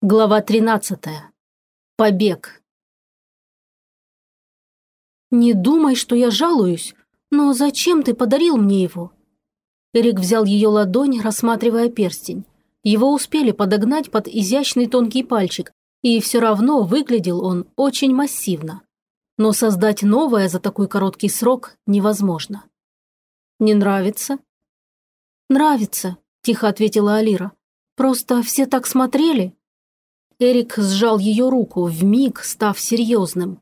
Глава 13. Побег. «Не думай, что я жалуюсь, но зачем ты подарил мне его?» Эрик взял ее ладонь, рассматривая перстень. Его успели подогнать под изящный тонкий пальчик, и все равно выглядел он очень массивно. Но создать новое за такой короткий срок невозможно. «Не нравится?» «Нравится», – тихо ответила Алира. «Просто все так смотрели». Эрик сжал ее руку, вмиг став серьезным.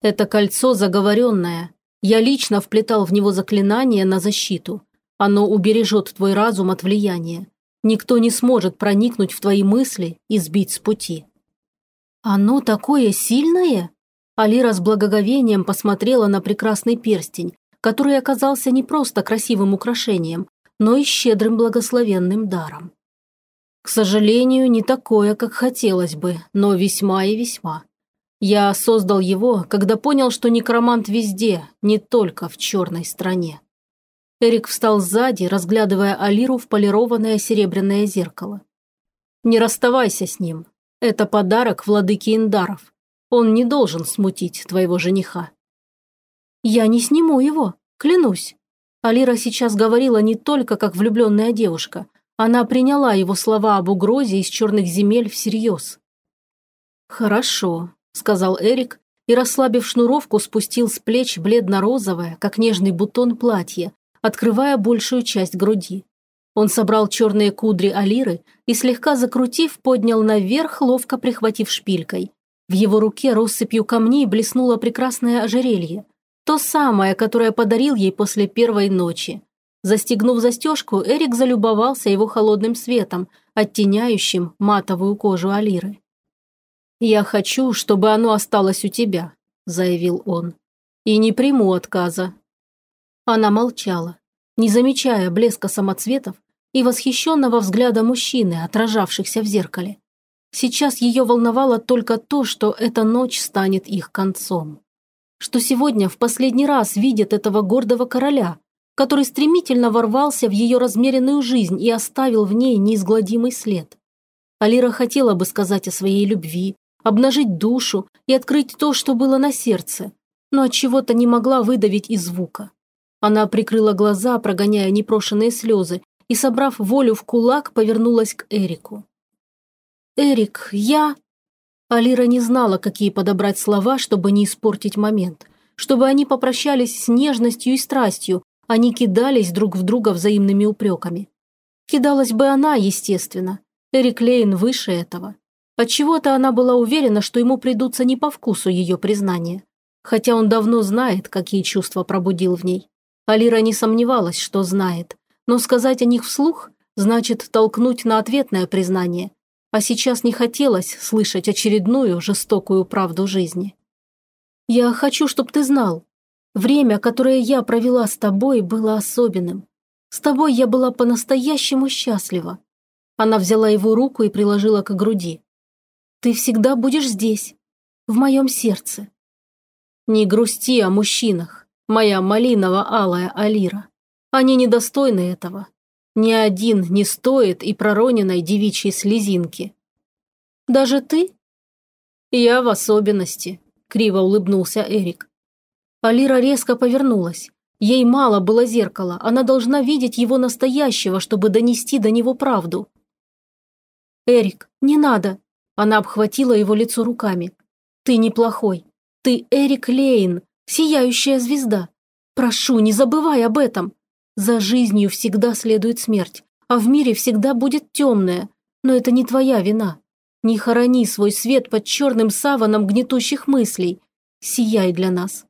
«Это кольцо заговоренное. Я лично вплетал в него заклинание на защиту. Оно убережет твой разум от влияния. Никто не сможет проникнуть в твои мысли и сбить с пути». «Оно такое сильное?» Алира с благоговением посмотрела на прекрасный перстень, который оказался не просто красивым украшением, но и щедрым благословенным даром. К сожалению, не такое, как хотелось бы, но весьма и весьма. Я создал его, когда понял, что некромант везде, не только в черной стране. Эрик встал сзади, разглядывая Алиру в полированное серебряное зеркало. «Не расставайся с ним. Это подарок владыки Индаров. Он не должен смутить твоего жениха». «Я не сниму его, клянусь». Алира сейчас говорила не только как влюбленная девушка – она приняла его слова об угрозе из черных земель всерьез. «Хорошо», – сказал Эрик и, расслабив шнуровку, спустил с плеч бледно-розовое, как нежный бутон платье, открывая большую часть груди. Он собрал черные кудри Алиры и, слегка закрутив, поднял наверх, ловко прихватив шпилькой. В его руке россыпью камней блеснуло прекрасное ожерелье. То самое, которое подарил ей после первой ночи. Застегнув застежку, Эрик залюбовался его холодным светом, оттеняющим матовую кожу Алиры. «Я хочу, чтобы оно осталось у тебя», – заявил он. «И не приму отказа». Она молчала, не замечая блеска самоцветов и восхищенного взгляда мужчины, отражавшихся в зеркале. Сейчас ее волновало только то, что эта ночь станет их концом. Что сегодня в последний раз видят этого гордого короля – который стремительно ворвался в ее размеренную жизнь и оставил в ней неизгладимый след. Алира хотела бы сказать о своей любви, обнажить душу и открыть то, что было на сердце, но от чего-то не могла выдавить и звука. Она прикрыла глаза, прогоняя непрошенные слезы, и, собрав волю в кулак, повернулась к Эрику. «Эрик, я...» Алира не знала, какие подобрать слова, чтобы не испортить момент, чтобы они попрощались с нежностью и страстью, они кидались друг в друга взаимными упреками. Кидалась бы она, естественно. Эрик Лейн выше этого. Отчего-то она была уверена, что ему придутся не по вкусу ее признания. Хотя он давно знает, какие чувства пробудил в ней. Алира не сомневалась, что знает. Но сказать о них вслух значит толкнуть на ответное признание. А сейчас не хотелось слышать очередную жестокую правду жизни. «Я хочу, чтобы ты знал. Время, которое я провела с тобой, было особенным. С тобой я была по-настоящему счастлива. Она взяла его руку и приложила к груди. Ты всегда будешь здесь, в моем сердце. Не грусти о мужчинах, моя малиново-алая Алира. Они недостойны этого. Ни один не стоит и пророненной девичьей слезинки. Даже ты? Я в особенности, криво улыбнулся Эрик. Алира резко повернулась. Ей мало было зеркала, она должна видеть его настоящего, чтобы донести до него правду. «Эрик, не надо!» Она обхватила его лицо руками. «Ты неплохой. Ты Эрик Лейн, сияющая звезда. Прошу, не забывай об этом. За жизнью всегда следует смерть, а в мире всегда будет темное. Но это не твоя вина. Не хорони свой свет под черным саваном гнетущих мыслей. Сияй для нас.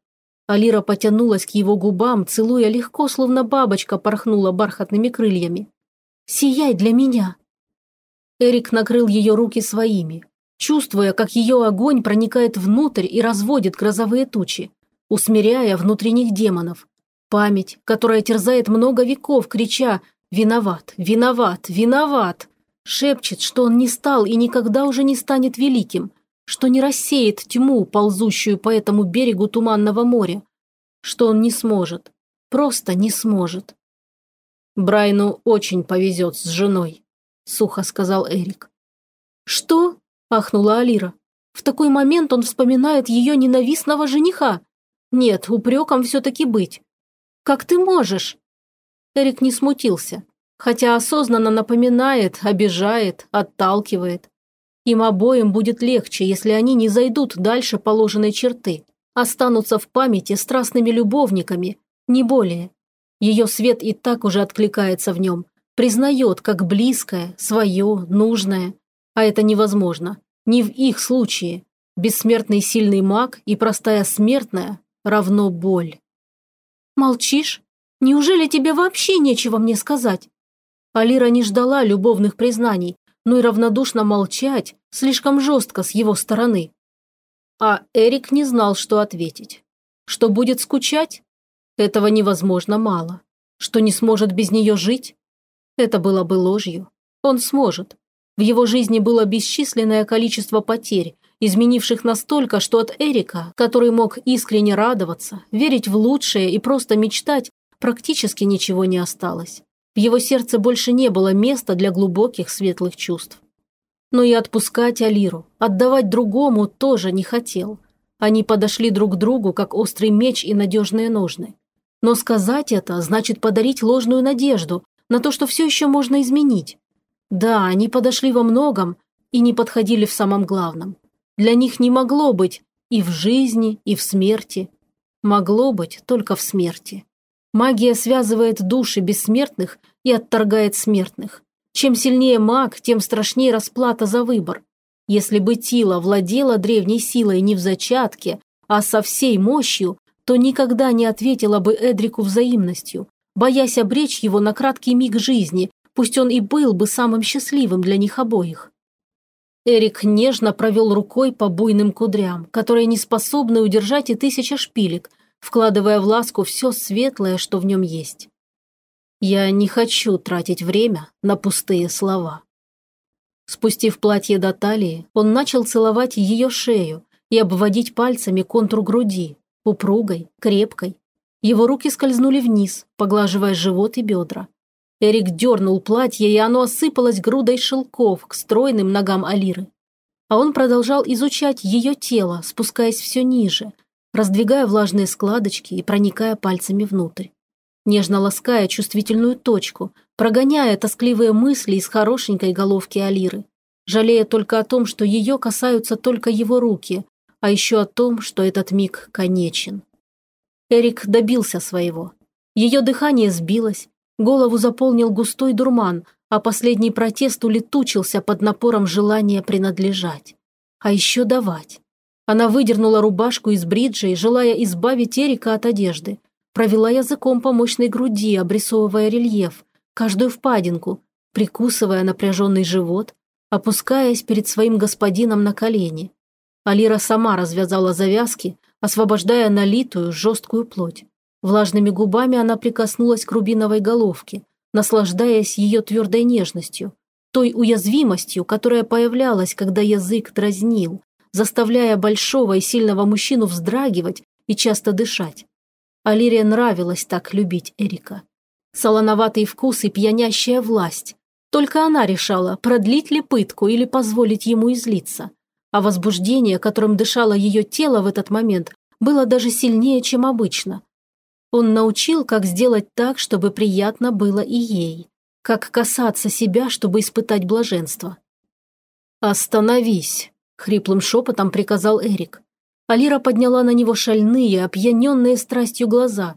Алира потянулась к его губам, целуя легко, словно бабочка порхнула бархатными крыльями. «Сияй для меня!» Эрик накрыл ее руки своими, чувствуя, как ее огонь проникает внутрь и разводит грозовые тучи, усмиряя внутренних демонов. Память, которая терзает много веков, крича «Виноват! Виноват! Виноват!» шепчет, что он не стал и никогда уже не станет великим, что не рассеет тьму, ползущую по этому берегу Туманного моря, что он не сможет, просто не сможет. «Брайну очень повезет с женой», – сухо сказал Эрик. «Что?» – ахнула Алира. «В такой момент он вспоминает ее ненавистного жениха. Нет, упреком все-таки быть. Как ты можешь?» Эрик не смутился, хотя осознанно напоминает, обижает, отталкивает. Им обоим будет легче, если они не зайдут дальше положенной черты, останутся в памяти страстными любовниками, не более. Ее свет и так уже откликается в нем, признает как близкое, свое, нужное. А это невозможно. Не в их случае. Бессмертный сильный маг и простая смертная равно боль. «Молчишь? Неужели тебе вообще нечего мне сказать?» Алира не ждала любовных признаний, но и равнодушно молчать слишком жестко с его стороны. А Эрик не знал, что ответить. Что будет скучать? Этого невозможно мало. Что не сможет без нее жить? Это было бы ложью. Он сможет. В его жизни было бесчисленное количество потерь, изменивших настолько, что от Эрика, который мог искренне радоваться, верить в лучшее и просто мечтать, практически ничего не осталось. В его сердце больше не было места для глубоких светлых чувств. Но и отпускать Алиру, отдавать другому тоже не хотел. Они подошли друг к другу, как острый меч и надежные ножны. Но сказать это значит подарить ложную надежду на то, что все еще можно изменить. Да, они подошли во многом и не подходили в самом главном. Для них не могло быть и в жизни, и в смерти. Могло быть только в смерти. Магия связывает души бессмертных и отторгает смертных. Чем сильнее маг, тем страшнее расплата за выбор. Если бы Тила владела древней силой не в зачатке, а со всей мощью, то никогда не ответила бы Эдрику взаимностью, боясь обречь его на краткий миг жизни, пусть он и был бы самым счастливым для них обоих. Эрик нежно провел рукой по буйным кудрям, которые не способны удержать и тысяча шпилек, вкладывая в ласку все светлое, что в нем есть. Я не хочу тратить время на пустые слова. Спустив платье до талии, он начал целовать ее шею и обводить пальцами контур груди, упругой, крепкой. Его руки скользнули вниз, поглаживая живот и бедра. Эрик дернул платье, и оно осыпалось грудой шелков к стройным ногам Алиры. А он продолжал изучать ее тело, спускаясь все ниже, раздвигая влажные складочки и проникая пальцами внутрь. Нежно лаская чувствительную точку, прогоняя тоскливые мысли из хорошенькой головки Алиры, жалея только о том, что ее касаются только его руки, а еще о том, что этот миг конечен. Эрик добился своего. Ее дыхание сбилось, голову заполнил густой дурман, а последний протест улетучился под напором желания принадлежать. А еще давать. Она выдернула рубашку из бриджей, желая избавить Эрика от одежды. Провела языком по мощной груди, обрисовывая рельеф, каждую впадинку, прикусывая напряженный живот, опускаясь перед своим господином на колени. Алира сама развязала завязки, освобождая налитую жесткую плоть. Влажными губами она прикоснулась к рубиновой головке, наслаждаясь ее твердой нежностью, той уязвимостью, которая появлялась, когда язык дразнил, заставляя большого и сильного мужчину вздрагивать и часто дышать. Алире нравилось так любить Эрика. Солоноватый вкус и пьянящая власть. Только она решала, продлить ли пытку или позволить ему излиться. А возбуждение, которым дышало ее тело в этот момент, было даже сильнее, чем обычно. Он научил, как сделать так, чтобы приятно было и ей. Как касаться себя, чтобы испытать блаженство. «Остановись!» Хриплым шепотом приказал Эрик. Алира подняла на него шальные, опьяненные страстью глаза.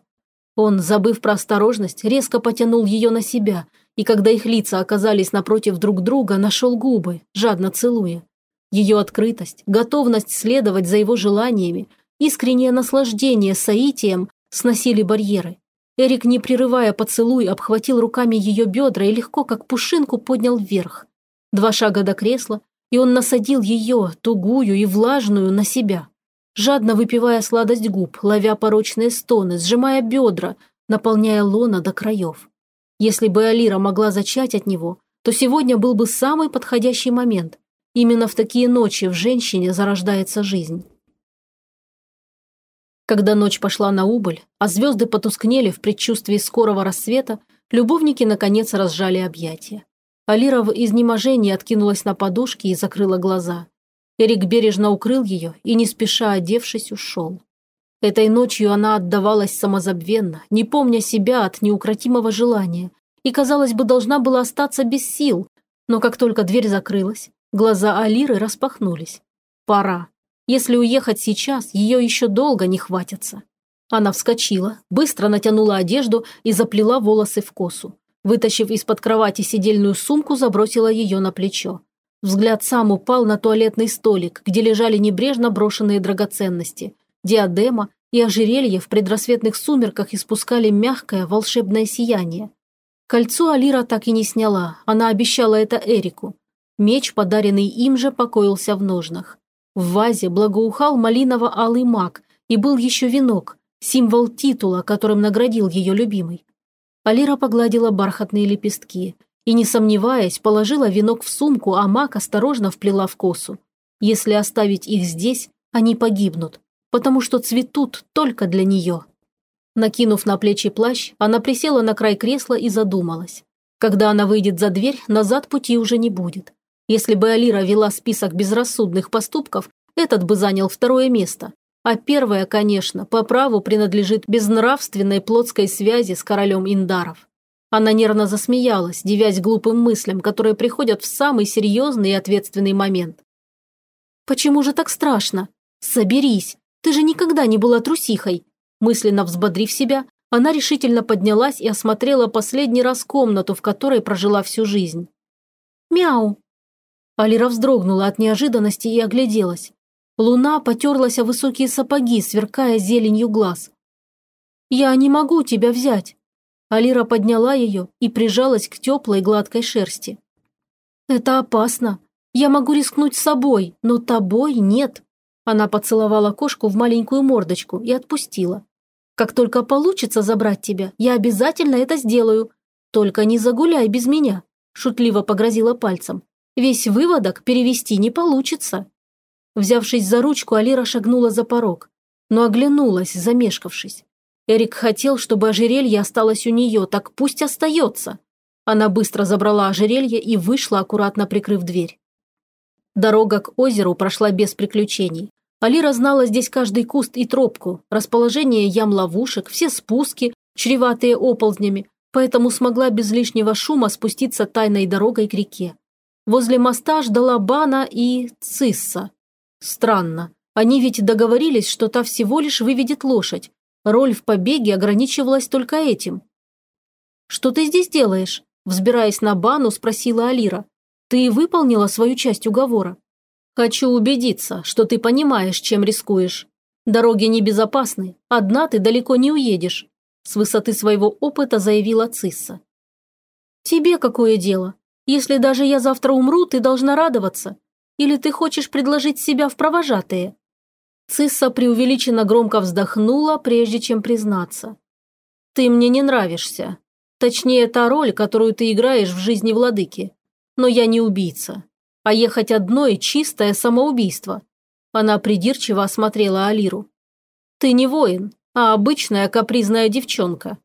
Он, забыв про осторожность, резко потянул ее на себя, и когда их лица оказались напротив друг друга, нашел губы, жадно целуя. Ее открытость, готовность следовать за его желаниями, искреннее наслаждение соитием сносили барьеры. Эрик, не прерывая поцелуй, обхватил руками ее бедра и легко, как пушинку, поднял вверх. Два шага до кресла, и он насадил ее, тугую и влажную, на себя. Жадно выпивая сладость губ, ловя порочные стоны, сжимая бедра, наполняя лона до краев. Если бы Алира могла зачать от него, то сегодня был бы самый подходящий момент. Именно в такие ночи в женщине зарождается жизнь. Когда ночь пошла на убыль, а звезды потускнели в предчувствии скорого рассвета, любовники наконец разжали объятия. Алира в изнеможении откинулась на подушки и закрыла глаза. Эрик бережно укрыл ее и, не спеша одевшись, ушел. Этой ночью она отдавалась самозабвенно, не помня себя от неукротимого желания, и, казалось бы, должна была остаться без сил, но как только дверь закрылась, глаза Алиры распахнулись. Пора. Если уехать сейчас, ее еще долго не хватится. Она вскочила, быстро натянула одежду и заплела волосы в косу. Вытащив из-под кровати сидельную сумку, забросила ее на плечо. Взгляд сам упал на туалетный столик, где лежали небрежно брошенные драгоценности. Диадема и ожерелье в предрассветных сумерках испускали мягкое волшебное сияние. Кольцо Алира так и не сняла, она обещала это Эрику. Меч, подаренный им же, покоился в ножнах. В вазе благоухал малиново-алый мак, и был еще венок, символ титула, которым наградил ее любимый. Алира погладила бархатные лепестки и, не сомневаясь, положила венок в сумку, а мак осторожно вплела в косу. Если оставить их здесь, они погибнут, потому что цветут только для нее. Накинув на плечи плащ, она присела на край кресла и задумалась. Когда она выйдет за дверь, назад пути уже не будет. Если бы Алира вела список безрассудных поступков, этот бы занял второе место. А первое, конечно, по праву принадлежит безнравственной плотской связи с королем Индаров. Она нервно засмеялась, девясь глупым мыслям, которые приходят в самый серьезный и ответственный момент. «Почему же так страшно? Соберись, ты же никогда не была трусихой. Мысленно взбодрив себя, она решительно поднялась и осмотрела последний раз комнату, в которой прожила всю жизнь. «Мяу!» Алира вздрогнула от неожиданности и огляделась. Луна потерлась о высокие сапоги, сверкая зеленью глаз. «Я не могу тебя взять!» Алира подняла ее и прижалась к теплой гладкой шерсти. «Это опасно. Я могу рискнуть собой, но тобой нет». Она поцеловала кошку в маленькую мордочку и отпустила. Как только получится забрать тебя, я обязательно это сделаю. Только не загуляй без меня», – шутливо погрозила пальцем. «Весь выводок перевести не получится». Взявшись за ручку, Алира шагнула за порог, но оглянулась, замешкавшись. Эрик хотел, чтобы ожерелье осталось у нее, так пусть остается. Она быстро забрала ожерелье и вышла, аккуратно прикрыв дверь. Дорога к озеру прошла без приключений. Алира знала здесь каждый куст и тропку, расположение ям-ловушек, все спуски, чреватые оползнями, поэтому смогла без лишнего шума спуститься тайной дорогой к реке. Возле моста ждала Бана и Цисса. Странно, они ведь договорились, что та всего лишь выведет лошадь. Роль в побеге ограничивалась только этим. «Что ты здесь делаешь?» Взбираясь на Бану, спросила Алира. «Ты выполнила свою часть уговора?» Хочу убедиться, что ты понимаешь, чем рискуешь. Дороги небезопасны, одна ты далеко не уедешь», с высоты своего опыта заявила Цисса. «Тебе какое дело? Если даже я завтра умру, ты должна радоваться. Или ты хочешь предложить себя в провожатые?» Цисса преувеличенно громко вздохнула, прежде чем признаться. «Ты мне не нравишься. Точнее, та роль, которую ты играешь в жизни владыки. Но я не убийца. А ехать одной – чистое самоубийство. Она придирчиво осмотрела Алиру. «Ты не воин, а обычная капризная девчонка».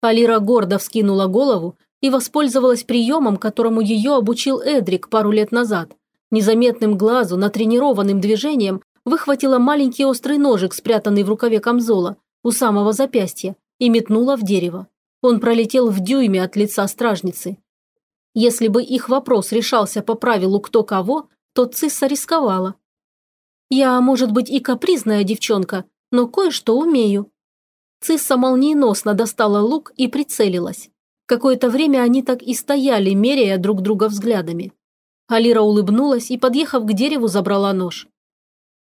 Алира гордо вскинула голову и воспользовалась приемом, которому ее обучил Эдрик пару лет назад. Незаметным глазу, натренированным движением, выхватила маленький острый ножик, спрятанный в рукаве камзола, у самого запястья, и метнула в дерево. Он пролетел в дюйме от лица стражницы. Если бы их вопрос решался по правилу кто кого, то Цисса рисковала. «Я, может быть, и капризная девчонка, но кое-что умею». Цисса молниеносно достала лук и прицелилась. Какое-то время они так и стояли, меряя друг друга взглядами. Алира улыбнулась и, подъехав к дереву, забрала нож.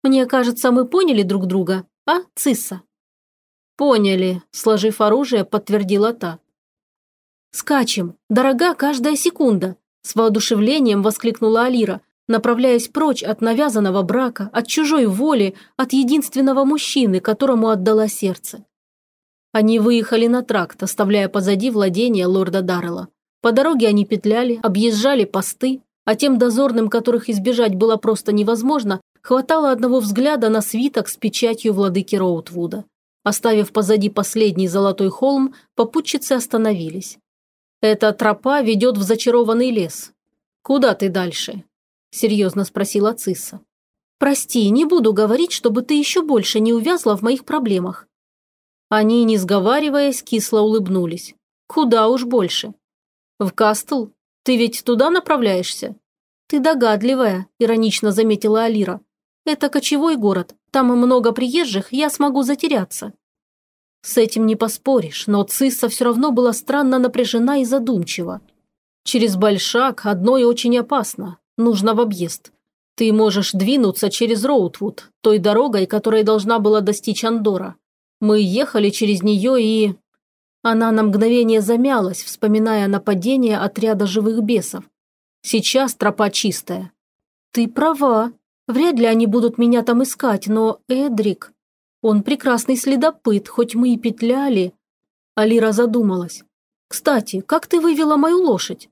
«Мне кажется, мы поняли друг друга, а, Цисса?» «Поняли», – сложив оружие, подтвердила та. «Скачем! Дорога каждая секунда!» С воодушевлением воскликнула Алира, направляясь прочь от навязанного брака, от чужой воли, от единственного мужчины, которому отдала сердце. Они выехали на тракт, оставляя позади владение лорда Даррелла. По дороге они петляли, объезжали посты, а тем дозорным, которых избежать было просто невозможно, хватало одного взгляда на свиток с печатью владыки Роутвуда. Оставив позади последний золотой холм, попутчицы остановились. «Эта тропа ведет в зачарованный лес. Куда ты дальше?» – серьезно спросила Цисса. Прости, не буду говорить, чтобы ты еще больше не увязла в моих проблемах». Они, не сговариваясь, кисло улыбнулись. «Куда уж больше». «В Кастл? Ты ведь туда направляешься?» «Ты догадливая», – иронично заметила Алира. «Это кочевой город. Там много приезжих, я смогу затеряться». С этим не поспоришь, но Цисса все равно была странно напряжена и задумчива. Через Большак одной очень опасно. Нужно в объезд. Ты можешь двинуться через Роутвуд, той дорогой, которая должна была достичь Андора. Мы ехали через нее и... Она на мгновение замялась, вспоминая нападение отряда живых бесов. Сейчас тропа чистая. Ты права. Вряд ли они будут меня там искать, но Эдрик... Он прекрасный следопыт, хоть мы и петляли. Алира задумалась. Кстати, как ты вывела мою лошадь?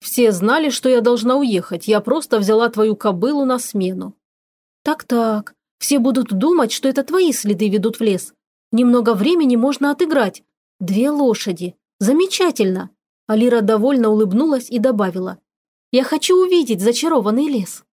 Все знали, что я должна уехать, я просто взяла твою кобылу на смену. Так-так, все будут думать, что это твои следы ведут в лес. Немного времени можно отыграть. Две лошади. Замечательно. Алира довольно улыбнулась и добавила. Я хочу увидеть зачарованный лес.